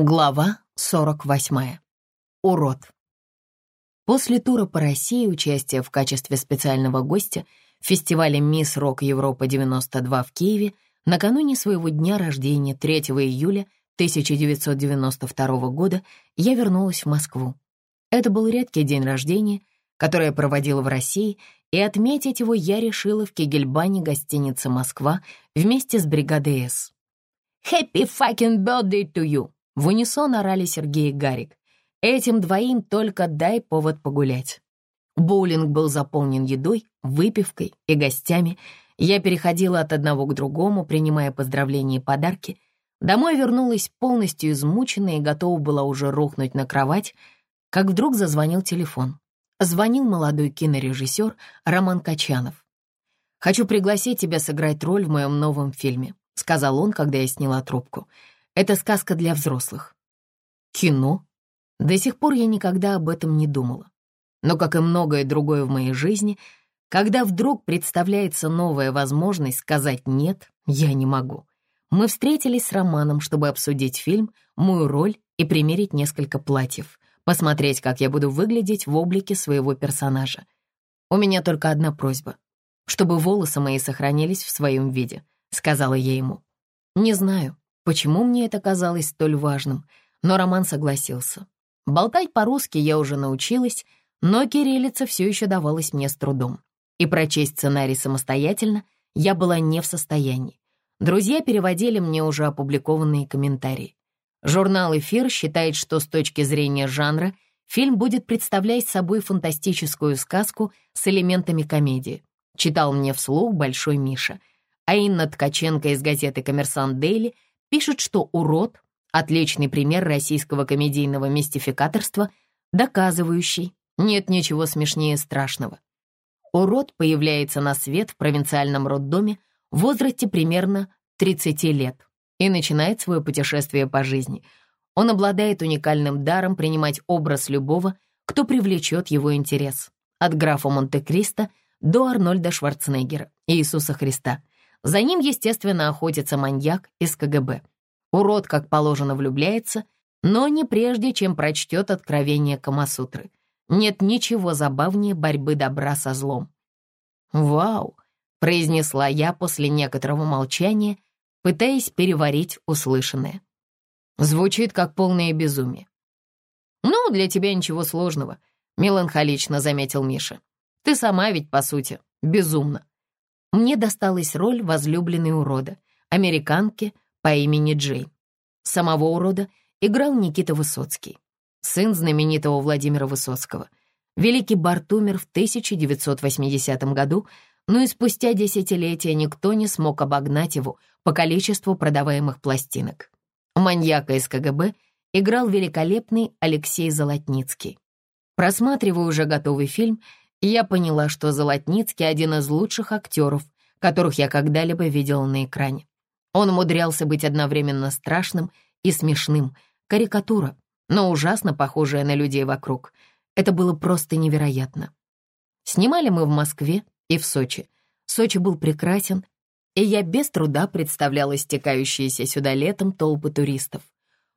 Глава 48. Урод. После тура по России, участия в качестве специального гостя в фестивале «Мисс Рок Европа-92» в Киеве, накануне своего дня рождения, 3 июля 1992 года, я вернулась в Москву. Это был редкий день рождения, который я проводила в России, и отметить его я решила в Кегельбане гостиницы «Москва» вместе с бригадой «С». «Happy fucking birthday to you!» В унисон орали Сергей и Гарик. Этим двоим только дай повод погулять. Боулинг был заполнен едой, выпивкой и гостями. Я переходила от одного к другому, принимая поздравления и подарки. Домой вернулась полностью измученная и готова была уже рухнуть на кровать, как вдруг зазвонил телефон. Звонил молодой кинорежиссер Роман Качанов. «Хочу пригласить тебя сыграть роль в моем новом фильме», — сказал он, когда я сняла трубку. Это сказка для взрослых. Кино? До сих пор я никогда об этом не думала. Но, как и многое другое в моей жизни, когда вдруг представляется новая возможность сказать «нет», я не могу. Мы встретились с Романом, чтобы обсудить фильм, мою роль и примерить несколько платьев, посмотреть, как я буду выглядеть в облике своего персонажа. У меня только одна просьба, чтобы волосы мои сохранились в своем виде, сказала я ему. Не знаю, Почему мне это казалось столь важным? Но Роман согласился. Болтать по-русски я уже научилась, но кириллица все еще давалась мне с трудом. И прочесть сценарий самостоятельно я была не в состоянии. Друзья переводили мне уже опубликованные комментарии. Журнал «Эфир» считает, что с точки зрения жанра фильм будет представлять собой фантастическую сказку с элементами комедии. Читал мне вслух Большой Миша. А Инна Ткаченко из газеты «Коммерсант Дейли» пишет, что «Урод» — отличный пример российского комедийного мистификаторства, доказывающий, нет ничего смешнее страшного. Урод появляется на свет в провинциальном роддоме в возрасте примерно 30 лет и начинает свое путешествие по жизни. Он обладает уникальным даром принимать образ любого, кто привлечет его интерес. От графа Монте-Кристо до Арнольда Шварценеггера, Иисуса Христа. За ним, естественно, охотится маньяк из КГБ. Урод, как положено, влюбляется, но не прежде, чем прочтет откровение Камасутры. Нет ничего забавнее борьбы добра со злом. «Вау!» — произнесла я после некоторого молчания, пытаясь переварить услышанное. Звучит как полное безумие. «Ну, для тебя ничего сложного», — меланхолично заметил Миша. «Ты сама ведь, по сути, безумна». Мне досталась роль возлюбленной урода, американки по имени Джейн. Самого урода играл Никита Высоцкий, сын знаменитого Владимира Высоцкого. Великий Барт умер в 1980 году, но и спустя десятилетия никто не смог обогнать его по количеству продаваемых пластинок. Маньяка из КГБ играл великолепный Алексей Золотницкий. Просматривая уже готовый фильм, я поняла, что Золотницкий — один из лучших актеров, которых я когда-либо видела на экране. Он умудрялся быть одновременно страшным и смешным, карикатура, но ужасно похожая на людей вокруг. Это было просто невероятно. Снимали мы в Москве и в Сочи. Сочи был прекрасен, и я без труда представляла стекающиеся сюда летом толпы туристов.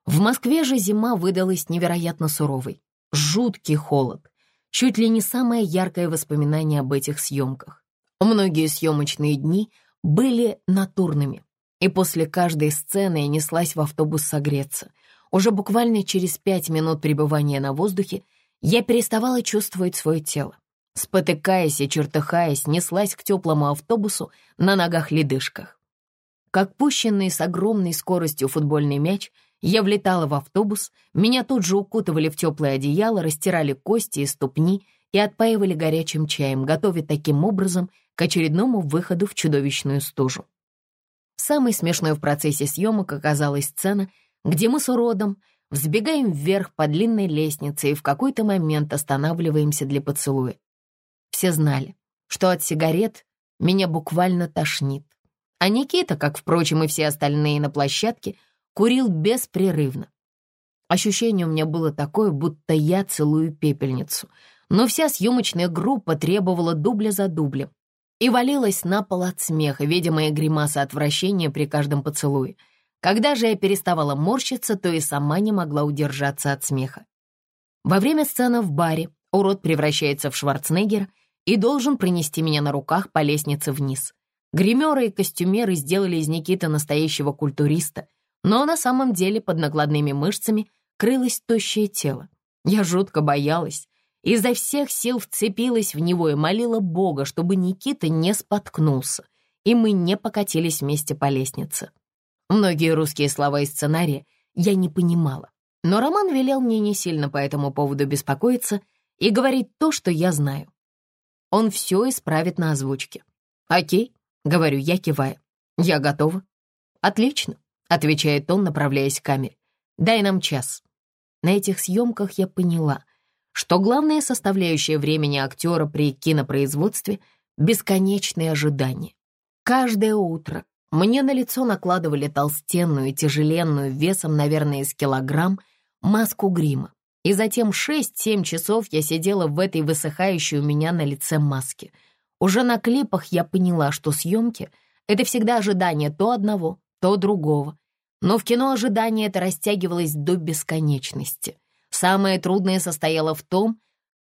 В Москве же зима выдалась невероятно суровой. Жуткий холод. Чуть ли не самое яркое воспоминание об этих съемках. Многие съемочные дни были натурными, и после каждой сцены я неслась в автобус согреться. Уже буквально через пять минут пребывания на воздухе я переставала чувствовать свое тело. Спотыкаясь и чертыхаясь, неслась к теплому автобусу на ногах-ледышках. Как пущенный с огромной скоростью футбольный мяч, я влетала в автобус, меня тут же укутывали в теплое одеяло, растирали кости и ступни и отпаивали горячим чаем, готовя таким образом к очередному выходу в чудовищную стужу. Самой смешной в процессе съемок оказалась сцена, где мы с уродом взбегаем вверх по длинной лестнице и в какой-то момент останавливаемся для поцелуя. Все знали, что от сигарет меня буквально тошнит. А Никита, как, впрочем, и все остальные на площадке, курил беспрерывно. Ощущение у меня было такое, будто я целую пепельницу. Но вся съемочная группа требовала дубля за дублем и валилась на пол от смеха, видя мои гримасы отвращения при каждом поцелуе. Когда же я переставала морщиться, то и сама не могла удержаться от смеха. Во время сцены в баре урод превращается в Шварценеггера и должен принести меня на руках по лестнице вниз. Гримеры и костюмеры сделали из Никиты настоящего культуриста, но на самом деле под накладными мышцами крылось тощее тело. Я жутко боялась, изо всех сил вцепилась в него и молила Бога, чтобы Никита не споткнулся, и мы не покатились вместе по лестнице. Многие русские слова из сценария я не понимала, но Роман велел мне не сильно по этому поводу беспокоиться и говорить то, что я знаю. Он все исправит на озвучке. «Окей», — говорю я, кивая. «Я готова». «Отлично», — отвечает он, направляясь к камере. «Дай нам час». На этих съемках я поняла, что главная составляющая времени актера при кинопроизводстве — бесконечные ожидания. Каждое утро мне на лицо накладывали толстенную, тяжеленную, весом, наверное, из килограмм, маску грима. И затем 6-7 часов я сидела в этой высыхающей у меня на лице маске. Уже на клипах я поняла, что съемки — это всегда ожидание то одного, то другого. Но в кино ожидание это растягивалось до бесконечности. Самое трудное состояло в том,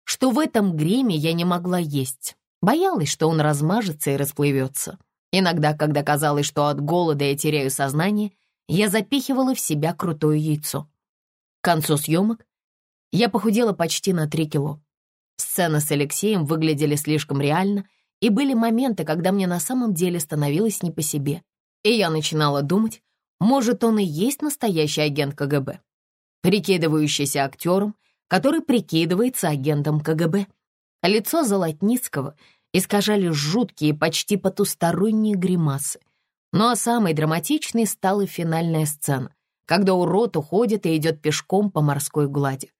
что в этом гриме я не могла есть. Боялась, что он размажется и расплывется. Иногда, когда казалось, что от голода я теряю сознание, я запихивала в себя крутое яйцо. К концу съемок я похудела почти на 3 кило. Сцены с Алексеем выглядели слишком реально, и были моменты, когда мне на самом деле становилось не по себе. И я начинала думать, может, он и есть настоящий агент КГБ, прикидывающийся актером, который прикидывается агентом КГБ. Лицо Золотницкого искажали жуткие, почти потусторонние гримасы. Ну а самой драматичной стала финальная сцена, когда урод уходит и идет пешком по морской глади.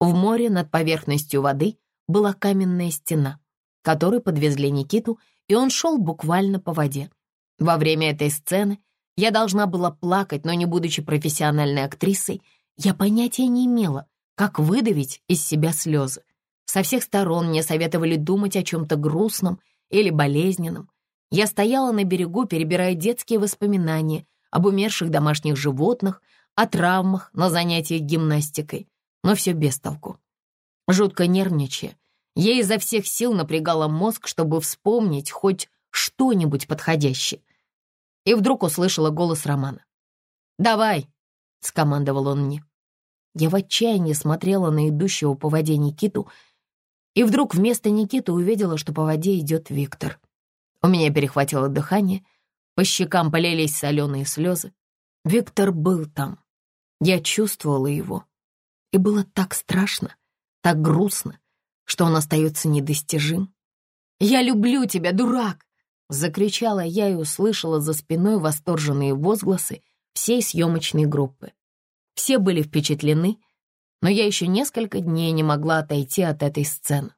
В море над поверхностью воды была каменная стена, которой подвезли Никиту, и он шел буквально по воде. Во время этой сцены я должна была плакать, но не будучи профессиональной актрисой, я понятия не имела, как выдавить из себя слезы. Со всех сторон мне советовали думать о чем-то грустном или болезненном. Я стояла на берегу, перебирая детские воспоминания об умерших домашних животных, о травмах на занятиях гимнастикой, но все без толку. Жутко нервничая, я изо всех сил напрягала мозг, чтобы вспомнить хоть что-нибудь подходящее. И вдруг услышала голос Романа. «Давай!» — скомандовал он мне. Я в отчаянии смотрела на идущего по воде Никиту, и вдруг вместо Никиты увидела, что по воде идет Виктор. У меня перехватило дыхание, по щекам полились соленые слезы. Виктор был там. Я чувствовала его. И было так страшно, так грустно, что он остается недостижим. «Я люблю тебя, дурак!» — закричала я и услышала за спиной восторженные возгласы всей съемочной группы. Все были впечатлены, но я еще несколько дней не могла отойти от этой сцены.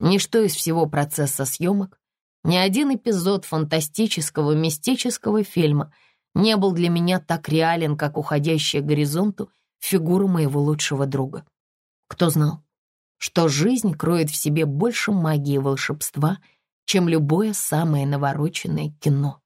Ничто из всего процесса съемок, ни один эпизод фантастического мистического фильма не был для меня так реален, как уходящая к горизонту фигура моего лучшего друга. Кто знал, что жизнь кроет в себе больше магии и волшебства, чем любое самое навороченное кино.